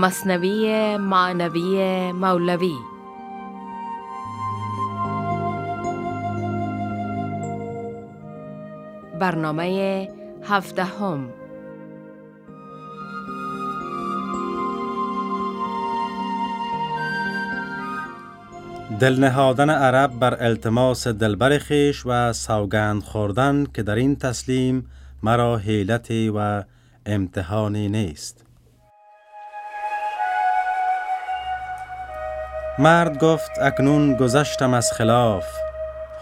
مصنوی معنوی مولوی. برنامه هفدهم دل نهادن عرب بر التماس دلبر خیش و سوگند خوردن که در این تسلیم مرا حیلتی و امتحانی نیست. مرد گفت اکنون گذشتم از خلاف.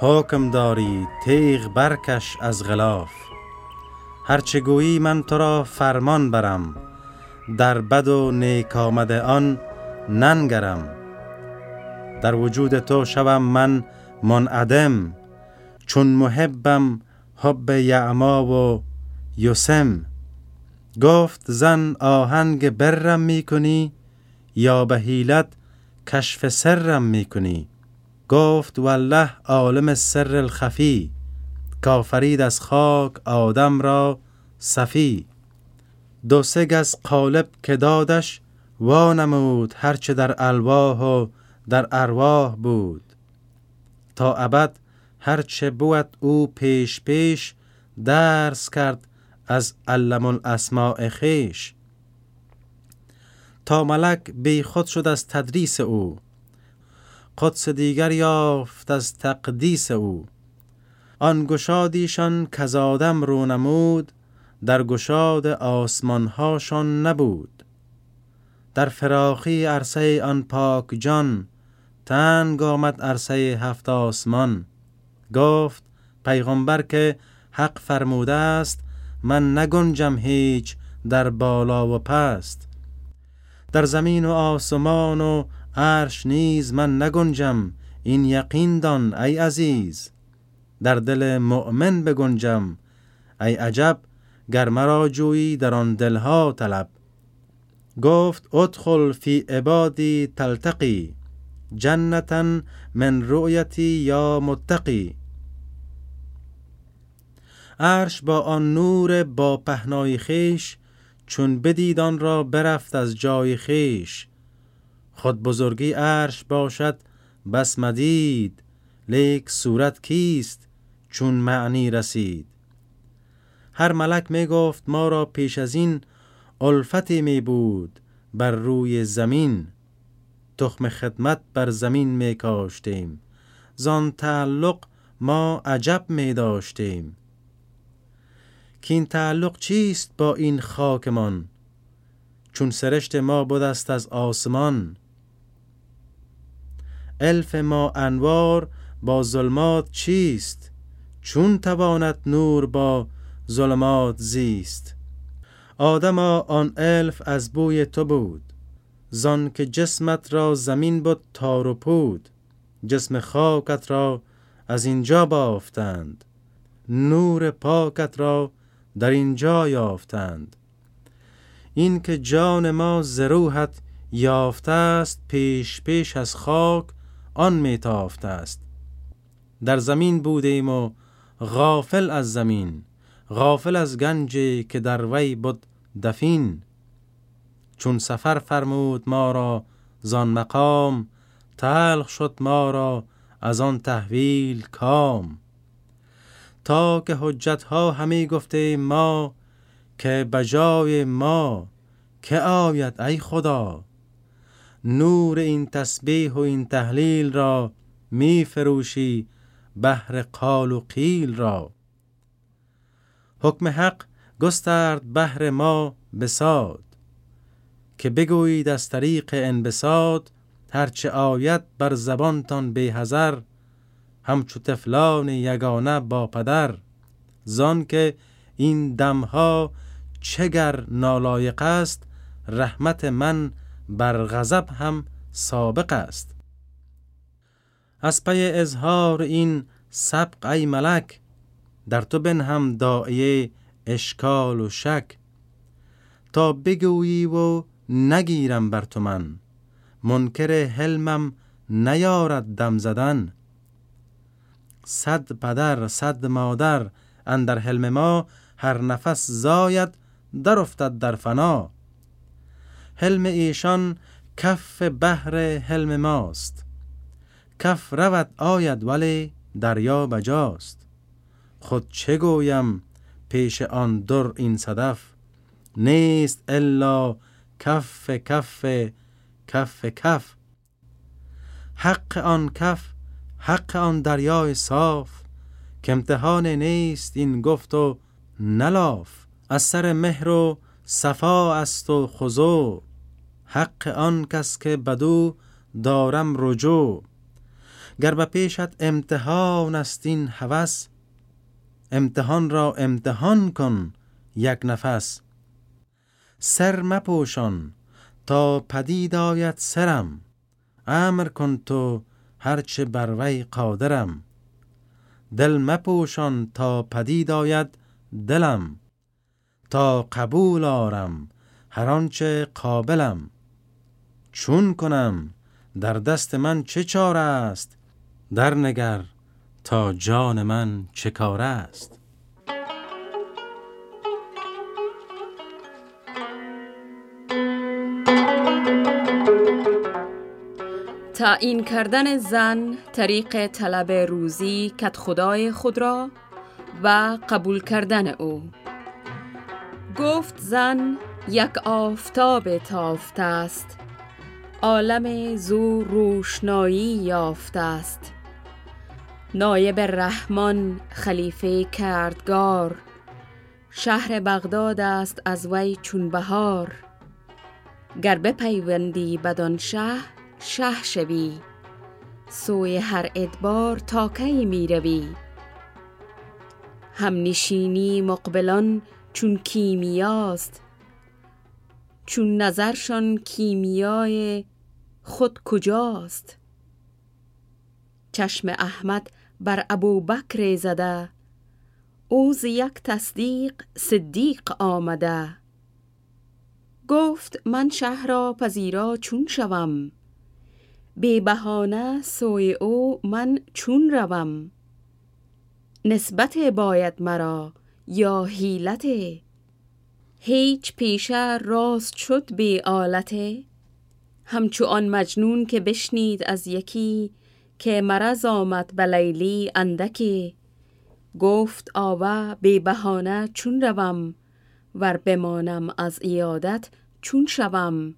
حکم داری تیغ برکش از غلاف. هرچه گویی من تو را فرمان برم در بد و نیک آمده آن ننگرم. در وجود تو شوم من منعدم چون محبم حب یعما و یسم. گفت زن آهنگ برم می کنی یا به حیلت کشف سرم می کنی گفت والله عالم سر الخفی. کافرید از خاک آدم را صفی. دو سه گز قالب که دادش وانمود هرچه در الواح و در ارواح بود. تا ابد هرچه بود او پیش پیش درس کرد از علم الاسماء خیش. تا ملک بی خود شد از تدریس او. قدس دیگر یافت از تقدیس او. آن گشادیشان کزادم رو نمود در گشاد آسمانهاشان نبود. در فراخی عرصه آن پاک جان تنگ آمد عرصه هفت آسمان. گفت پیغمبر که حق فرموده است من نگنجم هیچ در بالا و پست. در زمین و آسمان و عرش نیز من نگنجم. این یقین دان ای عزیز. در دل مؤمن بگنجم. ای عجب گر مرا جویی در آن دلها طلب. گفت ادخل فی عبادی تلتقی. جنتا من رؤیتی یا متقی. عرش با آن نور با پهنای خیش چون بدید آن را برفت از جای خیش خود بزرگی عرش باشد بس مدید. لیک صورت کیست؟ چون معنی رسید. هر ملک می گفت ما را پیش از این الفتی می بود بر روی زمین. تخم خدمت بر زمین می کاشتیم. زان تعلق ما عجب می داشتیم. که این تعلق چیست با این خاکمان؟ چون سرشت ما است از آسمان. الف ما انوار با ظلمات چیست؟ چون تواند نور با ظلمات زیست. آدما آن الف از بوی تو بود. زان که جسمت را زمین بود تار و پود. جسم خاکت را از اینجا بافتند. نور پاکت را در اینجا یافتند. این که جان ما زروحت یافته است پیش پیش از خاک آن میتافته است. در زمین بودیم و غافل از زمین غافل از گنجی که در وی بود دفین. چون سفر فرمود ما را زان مقام تلخ شد ما را از آن تحویل کام. تا که حجت ها همه گفته ما که بجای ما که آید ای خدا. نور این تسبیح و این تحلیل را می فروشی بهر قال و قیل را. حکم حق گسترد بهر ما بساد که بگویید از طریق انبساط هرچه آید بر زبانتان به هزر همچو تفلان یگانه با پدر زان که این دمها چگر نالایق است رحمت من بر غضب هم سابق است. از پی اظهار این سبق ای ملک در تو هم داعیه اشکال و شک. تا بگویی و نگیرم بر تو من منکر حلمم نیارد دم زدن. صد پدر صد مادر اندر حلم ما هر نفس زاید در افتد در فنا. حلم ایشان کف بحر حلم ماست. کف رود آید ولی دریا بجاست. خود چه گویم پیش آن در این صدف؟ نیست الا کف کف کف کف. حق آن کف حق آن دریای صاف که امتحان نیست این گفت و نلاف. از سر مهر و صفا است و خضو حق آن کس که بدو دارم رجوع. گر به پیشت امتحان است این هوس امتحان را امتحان کن یک نفس. سر مپوشان تا پدید آید سرم. امر کن تو هرچه بر وی قادرم. دل مپوشان تا پدید آید دلم. تا قبول آرم هر آنچه قابلم. چون کنم در دست من چه چاره است؟ در نگر تا جان من چه کار است؟ تعیین کردن زن طریق طلب روزی کت خدای خود را و قبول کردن او. گفت زن یک آفتاب تافته است. عالم زو روشنایی یافته است. نایب رحمان خلیفه کردگار. شهر بغداد است از وی چون بهار. گر بپیوندی بدان شه شه شوی. سوی هر ادبار تا کی می روی. هم نشینی مقبلان چون کیمیاست. چون نظرشان کیمیای خود کجاست؟ چشم احمد بر ابو بکر زده. او یک تصدیق صدیق آمده. گفت من شهر را پذیرا چون شوم. بی بهانه سوی او من چون روم. نسبت باید مرا یا حیلت هیچ پیشه راست شد بی آلته؟ همچو آن مجنون که بشنید از یکی که مرض آمد به لیلی اندکی. گفت آوه بی بهانه چون روم ور بمانم از ایادت چون شوم.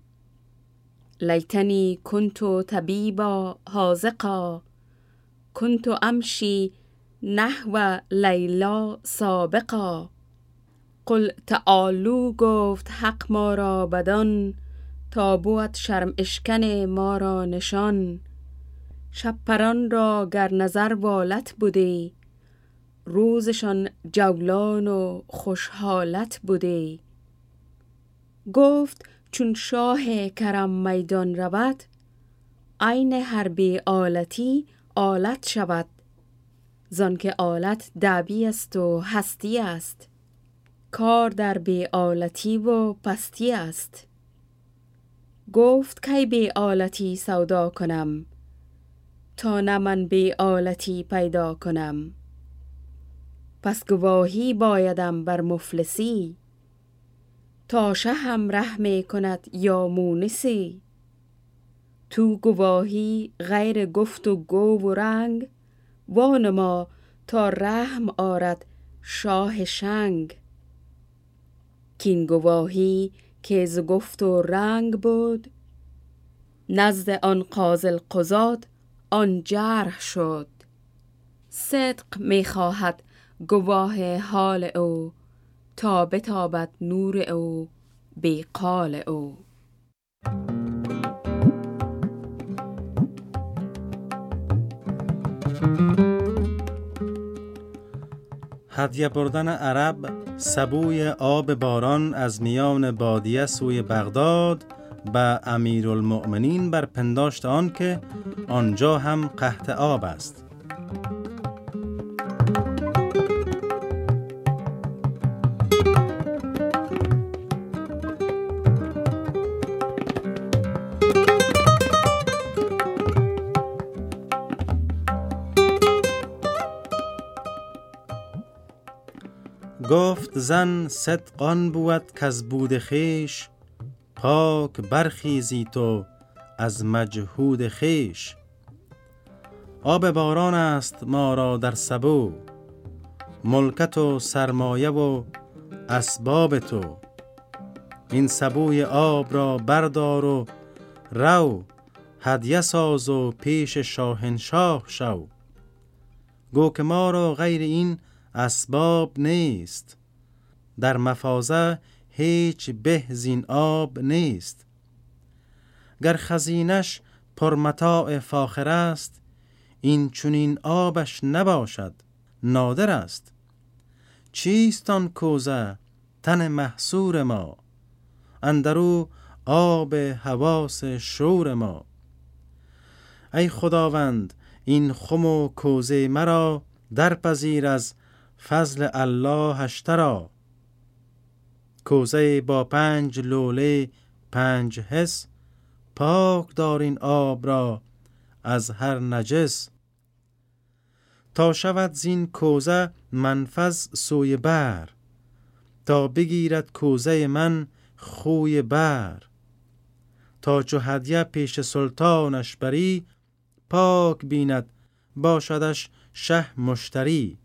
لیتنی کنتو طبیبا حاذقا کنتو امشی نحو لیلا سابقا. قل تعالو گفت حق ما را بدان تا بود شرم اشکن ما را نشان. شب پران را گر نظر والت بودی روزشان جولان و خوشحالت بودی گفت چون شاه کرم میدان رود عین حربی آلتی آلت شود. زان که آلت دعبی است و هستی است. کار در بی آلتی و پستی است. گفت کی بی آلتی سودا کنم؟ تا نه من بی آلتی پیدا کنم. پس گواهی بایدم بر مفلسی. تا شهم رحم کند یا مونسی. تو گواهی غیر گفت و گو و رنگ وانما تا رحم آرد شاه شنگ. کین گواهی که ز گفت و رنگ بود نزد آن قازل قضات آن جرح شد. صدق می خواهد گواه حال او تا بتابد نور او بی قال او. هدیه بردن عرب سبوی آب باران از میان بادیه سوی بغداد به امیرالمؤمنین بر پنداشت آن که آنجا هم قحط آب است. گفت زن صدقان بود که از بود خیش پاک برخیزی تو از مجهود خیش آب باران است ما را در سبو ملکت و سرمایه و اسباب تو. این سبوی آب را بردار و رو هدیه ساز و پیش شاهنشاه شو. گو که ما را غیر این اسباب نیست. در مفازه هیچ به زین آب نیست. گر خزینش پرمتاع فاخر است این چونین آبش نباشد نادر است. چیست آن کوزه تن محصور ما؟ اندرو آب حواس شور ما. ای خداوند این خم و کوزه مرا درپذیر از فضل الله هشترا کوزه با پنج لوله پنج حس. پاک دار این آب را از هر نجس. تا شود زین کوزه منفذ سوی بر تا بگیرد کوزه من خوی بر تا چو هدیه پیش سلطانش بری پاک بیند باشدش شه مشتری.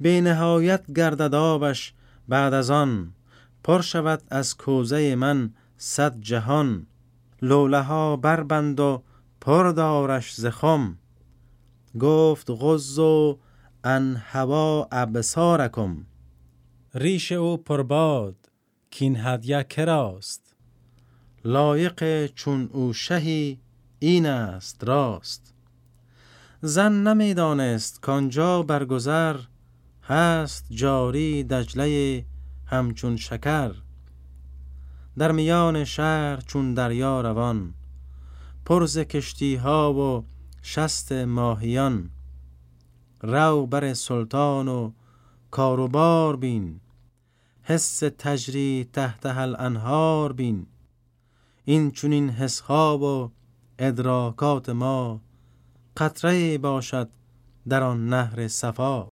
به نهایت گردد آبش بعد از آن. پر شود از کوزه من صد جهان. لوله ها بربند و پر دارش زخم گفت غز و ان هوا ابصارکم. ریش او پرباد کین هدیه کراست لایق چون او شهی این است راست. زن نمی‌دانست کانجا برگذر. هست جاری دجله همچون شکر. در میان شهر چون دریا روان پرز کشتی ها و شست ماهیان. رو بر سلطان و کاروبار بین حس تجری تحت هل انهار بین. این چونین حس ها و ادراکات ما قطره باشد در آن نهر صفا.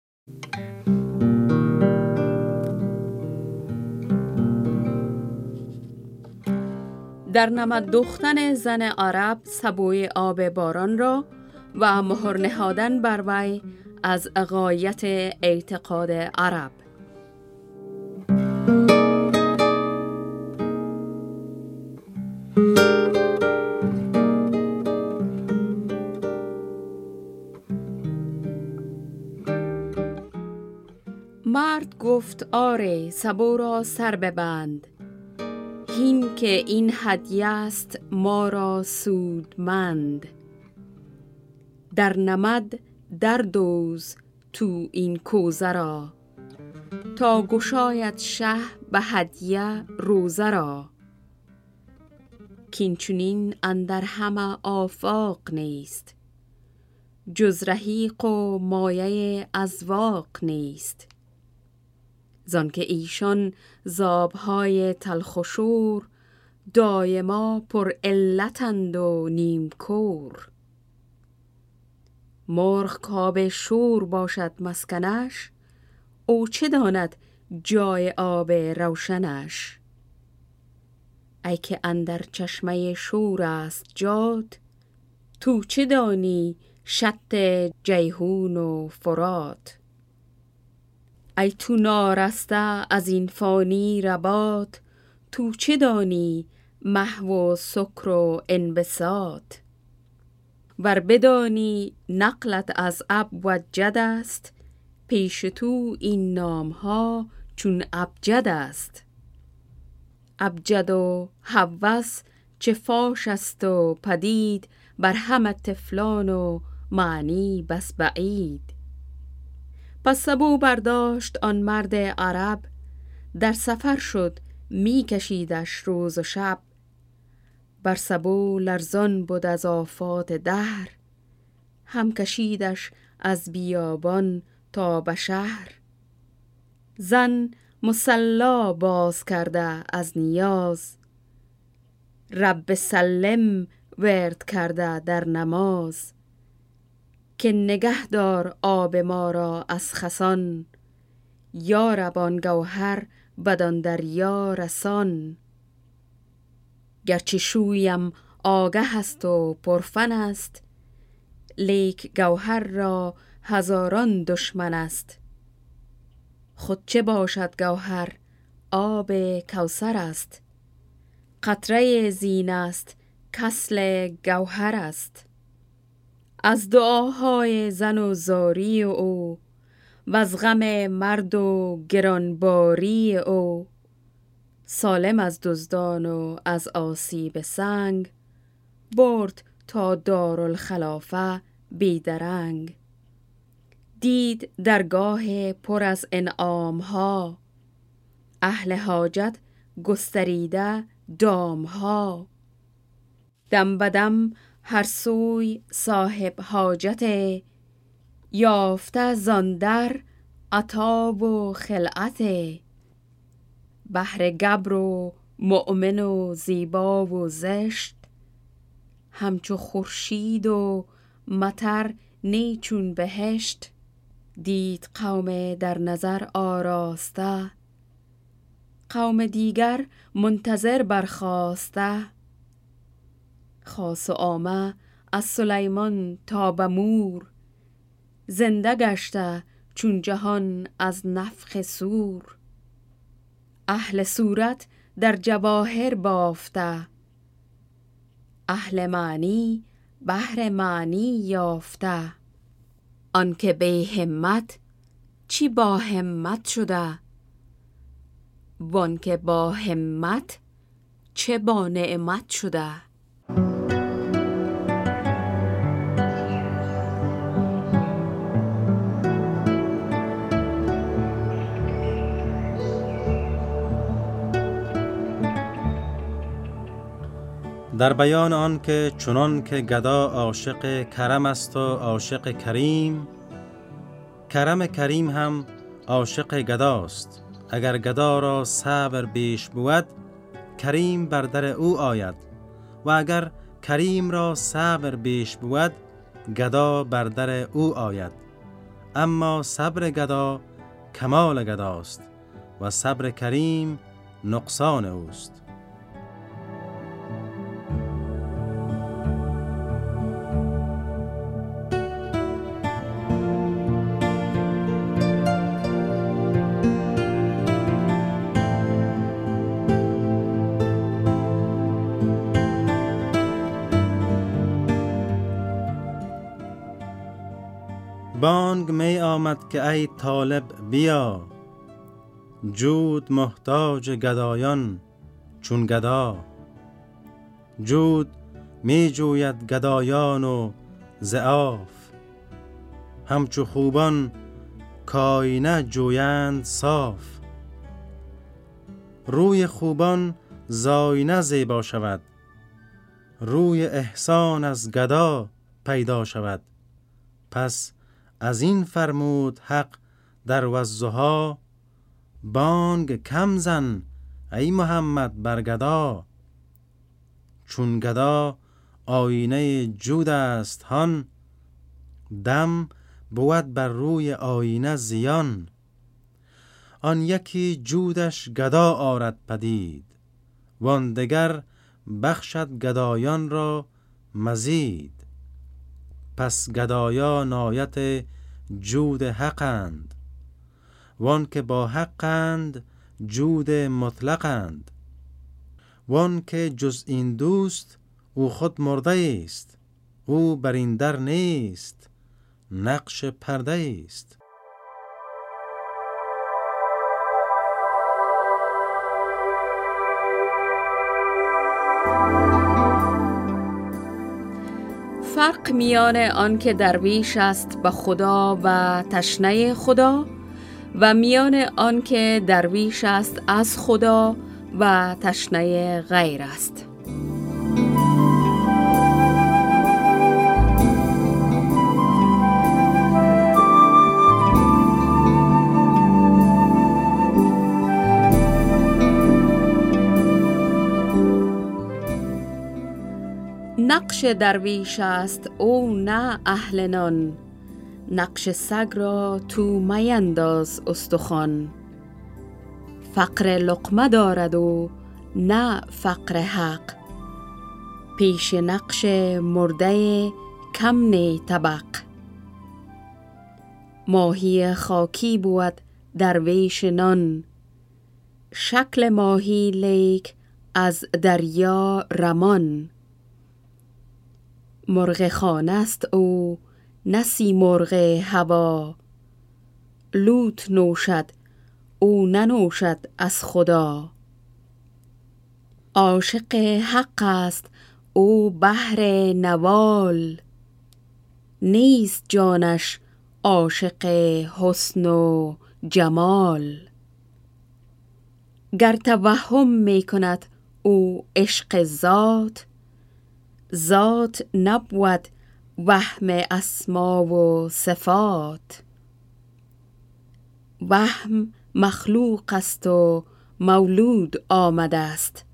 در نمد دختن زن عرب سبوی آب باران را و مهر نهادن بر وی از غایت اعتقاد عرب. مرد گفت آره سبو را سر ببند. هین که این هدیه است ما را سودمند. در نمد در دوز تو این کوزه را. تا گشاید شه به هدیه روزه را. کینچونین اندر همه آفاق نیست. جز رحیق و مایه ازواق نیست. زان که ایشان زابهای تلخشور دایما پر علتند و نیم کور مرغ کاب شور باشد مسکنش او چه داند جای آب روشنش؟ ای که اندر چشمه شور است جاد تو چه دانی شط جیهون و فرات؟ ای تو نارسته از این فانی ربات تو چه دانی محو و سکر و انبساط؟ ور بدانی نقلت از اب و جد است پیش تو این نام ها چون ابجد است. ابجد و حوس چه فاش است و پدید بر همه تفلان و معنی بس بعید. پس سبو برداشت آن مرد عرب. در سفر شد می کشیدش روز و شب. بر سبو لرزان بود از آفات دهر هم کشیدش از بیابان تا به شهر زن مسلا باز کرده از نیاز رب سلم ورد کرده در نماز. که نگه دار آب ما را از خسان. یا ربان گوهر بدان دریا رسان. گرچه شویم آگه است و پرفن است لیک گوهر را هزاران دشمن است. خود چه باشد گوهر؟ آب کوسر است. قطره زین است کسل گوهر است. از دعاهای زن و زاری او و از غم مرد و گرانباری او سالم از دزدان و از آسیب سنگ برد تا دارالخلافه بیدرنگ دید درگاه پر از انعام ها اهل حاجت گستریده دام ها دم بدم هر سوی صاحب حاجت یافته زاندر عطا و خلعت. بهر گبر و مؤمن و زیبا و زشت همچو خورشید و مطر نیچون بهشت. دید قوم در نظر آراسته قوم دیگر منتظر برخواسته خاص و آمه از سلیمان تا به مور. زنده گشته چون جهان از نفخ سور. اهل صورت در جواهر بافته. اهل معنی بهر معنی یافته. آنکه به همت چی با همت شده؟ وانکه با همت چه با نعمت شده؟ در بیان آن که چنان که گدا عاشق کرم است و عاشق کریم کرم کریم هم عاشق گداست اگر گدا را صبر بیش بود کریم بر در او آید. و اگر کریم را صبر بیش بود گدا بر در او آید. اما صبر گدا کمال گداست و صبر کریم نقصان اوست. که ای طالب بیا. جود محتاج گدایان چون گدا. جود می جوید گدایان و زعاف همچو خوبان کاینه جویند صاف. روی خوبان زاینه زیبا شود. روی احسان از گدا پیدا شود. پس از این فرمود حق در وزها بانگ کم زن ای محمد برگدا چون گدا آینه جود است هان دم بود بر روی آینه زیان. آن یکی جودش گدا آرد پدید وان دگر بخشد گدایان را مزید. پس گدایا نایت جود حقند. وان که با حقند جود مطلقند. وان که جز این دوست او خود مرده است او بر این در نیست نقش پرده است فرق میان آنکه درویش است به خدا و تشنه خدا و میان آنکه درویش است از خدا و تشنه غیر است. نقش درویش است او نه اهلنان. نقش سگ را تو مینداز استخوان. فقر لقمه دارد و نه فقر حق. پیش نقش مرده کم طبق. ماهی خاکی بود درویش نان. شکل ماهی لیک از دریا رمان. مرغ خانه است او نسی مرغ هوا. لوت نوشد او ننوشد از خدا. عاشق حق است او بهر نوال. نیست جانش عاشق حسن و جمال. گر توهم می کند او عشق ذات. ذات نبود وهم اسما و صفات. وهم مخلوق است و مولود آمده است.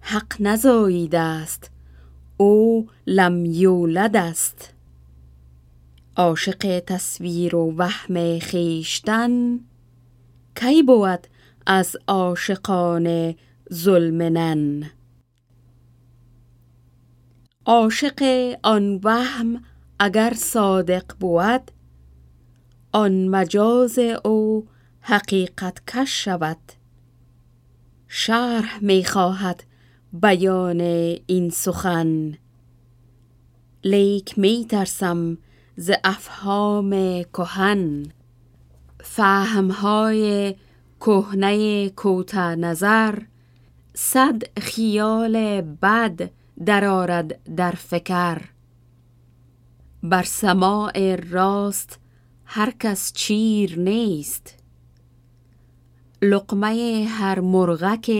حق نزاییده است. او لم یولد است. عاشق تصویر و وهم خیشتن کی بود از عاشقان ظلمنن عاشق آن وهم اگر صادق بود آن مجاز او حقیقت کش شود. شرح می خواهد بیان این سخن. لیک می ترسم ز افهام کهن. فهمهای کهنه کوت نظر صد خیال بد درآرد در فکر. بر سماع راست هر کس چیر نیست. لقمه هر مرغک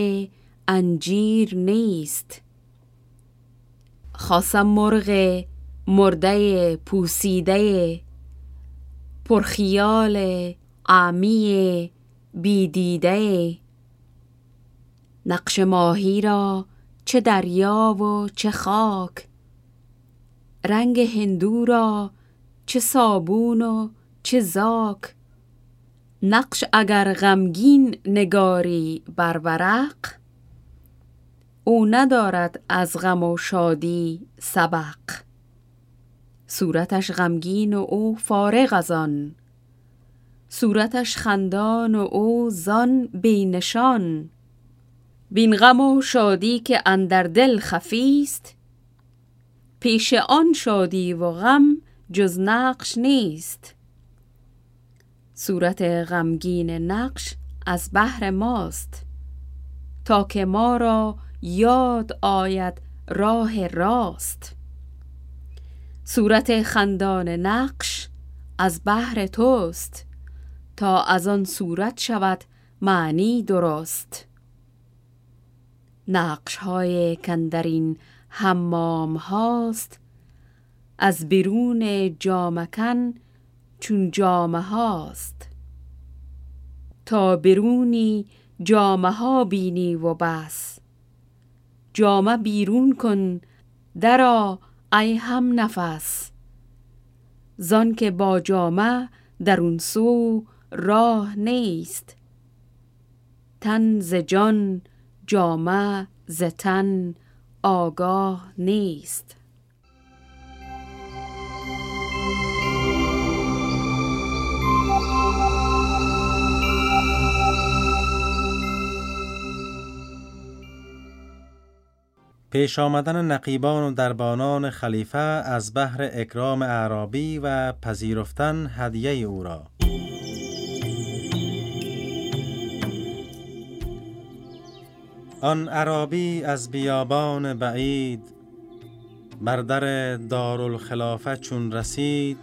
انجیر نیست. خاصم مرغ مرده پوسیده پرخیال عمی بیدیده. نقش ماهی را چه دریا و چه خاک. رنگ هندو را چه صابون و چه زاک. نقش اگر غمگین نگاری بر ورق او ندارد از غم و شادی سبق. صورتش غمگین و او فارغ از آن. صورتش خندان و او زان بینشان. بین غم و شادی که اندر دل خفیست. پیش آن شادی و غم جز نقش نیست. صورت غمگین نقش از بحر ماست. تا که ما را یاد آید راه راست. صورت خندان نقش از بحر توست. تا از آن صورت شود معنی درست. نقش های کندرین حمام هاست. از بیرون جامکن چون جامه هاست. تا بیرونی جامه ها بینی و بس. جامه بیرون کن درا ای هم نفس زان که با جامه در اون سو راه نیست. تن ز جان جامه زتن آگاه نیست. پیش آمدن نقیبان و دربانان خلیفه از بحر اکرام اعرابی و پذیرفتن هدیه او را. آن عربی از بیابان بعید بر در دارالخلافه چون رسید.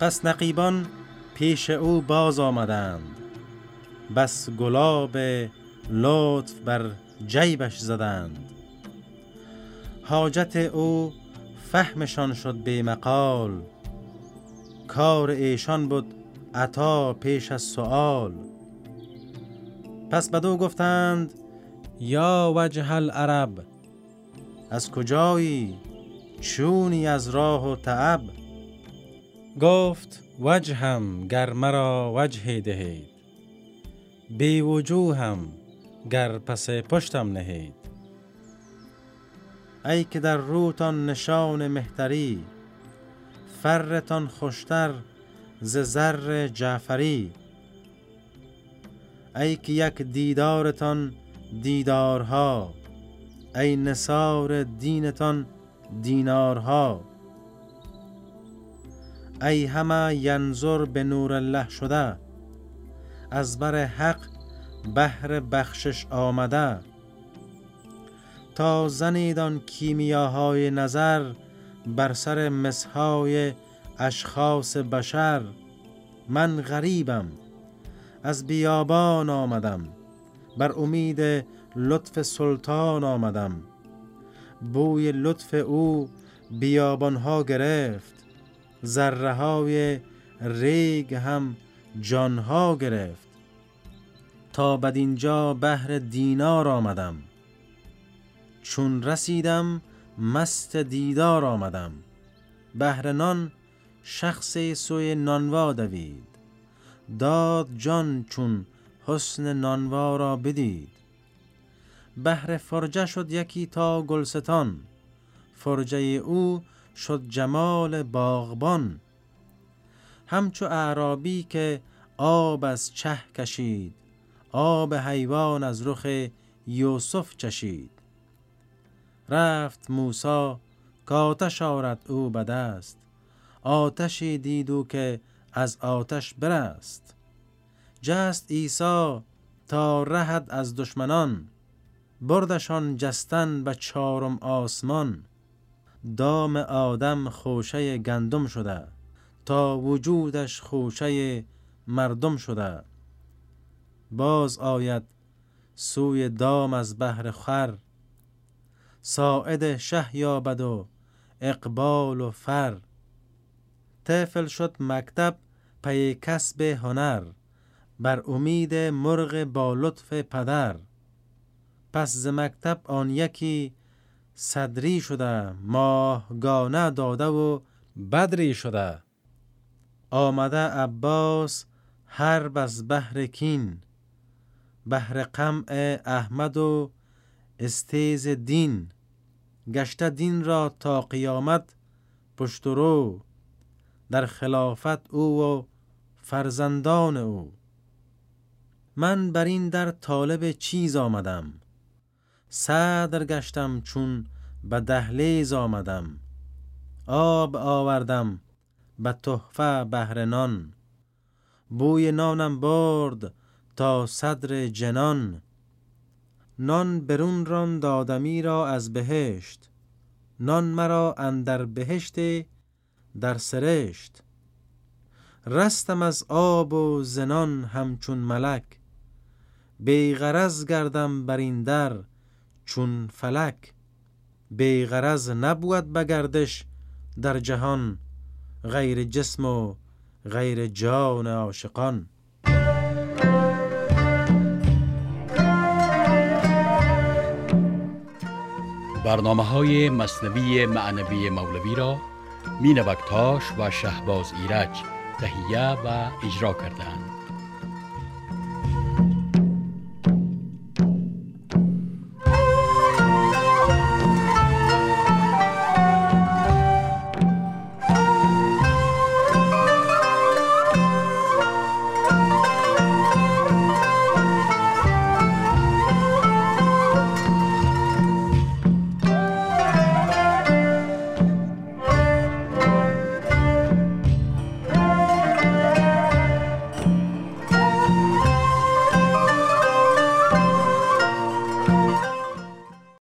پس نقیبان پیش او باز آمدند. بس گلاب لطف بر جیبش زدند. حاجت او فهمشان شد به مقال. کار ایشان بود عطا پیش از سؤال. پس بدو گفتند یا وجه العرب از کجایی چونی از راه و تعب گفت وجهم گر مرا وجه دهید بی وجوهم گر پس پشتم نهید. ای که در روتان نشان مهتری فرتان خوشتر ز زر جعفری. ای که یک دیدارتان دیدارها ای نصار دینتان دینارها. ای همه ینظر به نور الله شده از بر حق بهر بخشش آمده. تا زنیدان کیمیاهای نظر بر سر مسهای اشخاص بشر من غریبم. از بیابان آمدم. بر امید لطف سلطان آمدم. بوی لطف او بیابانها گرفت. ذره های ریگ هم جانها گرفت. تا بدینجا بهر دینار آمدم. چون رسیدم مست دیدار آمدم. بهر نان شخصی سوی نانوا دوید. داد جان چون حسن نانوا را بدید. بهر فرجه شد یکی تا گلستان فرجه او شد جمال باغبان. همچو اعرابی که آب از چه کشید آب حیوان از رخ یوسف چشید. رفت موسا کاتش آرد او به دست آتشی دید که از آتش برست. جست عیسی تا رهد از دشمنان. بردشان جستن به چارم آسمان. دام آدم خوشه گندم شده. تا وجودش خوشه مردم شده. باز آید سوی دام از بهر خر. ساعد شه یابد و اقبال و فر. طفل شد مکتب پی کسب هنر بر امید مرغ با لطف پدر. پس ز مکتب آن یکی صدری شده ماهگانه داده و بدری شده. آمده عباس هر از بهر کین بهر قمع احمد و استیز دین. گشته دین را تا قیامت پشت رو. در خلافت او و فرزندان او. من بر این در طالب چیز آمدم. صدر گشتم چون به دهلیز آمدم. آب آوردم به تحفه بهرنان. بوی نانم برد تا صدر جنان. نان برون ران دادمی را از بهشت. نان مرا اندر بهشت در سرشت. رستم از آب و زنان همچون ملک. بیغرز گردم بر این در چون فلک. بیغرز نبود بگردش در جهان غیر جسم و غیر جان عاشقان. برنامه های مصنوی معنوی مولوی را مینوکتاش و شهباز ایرج تهیه و اجرا کردند.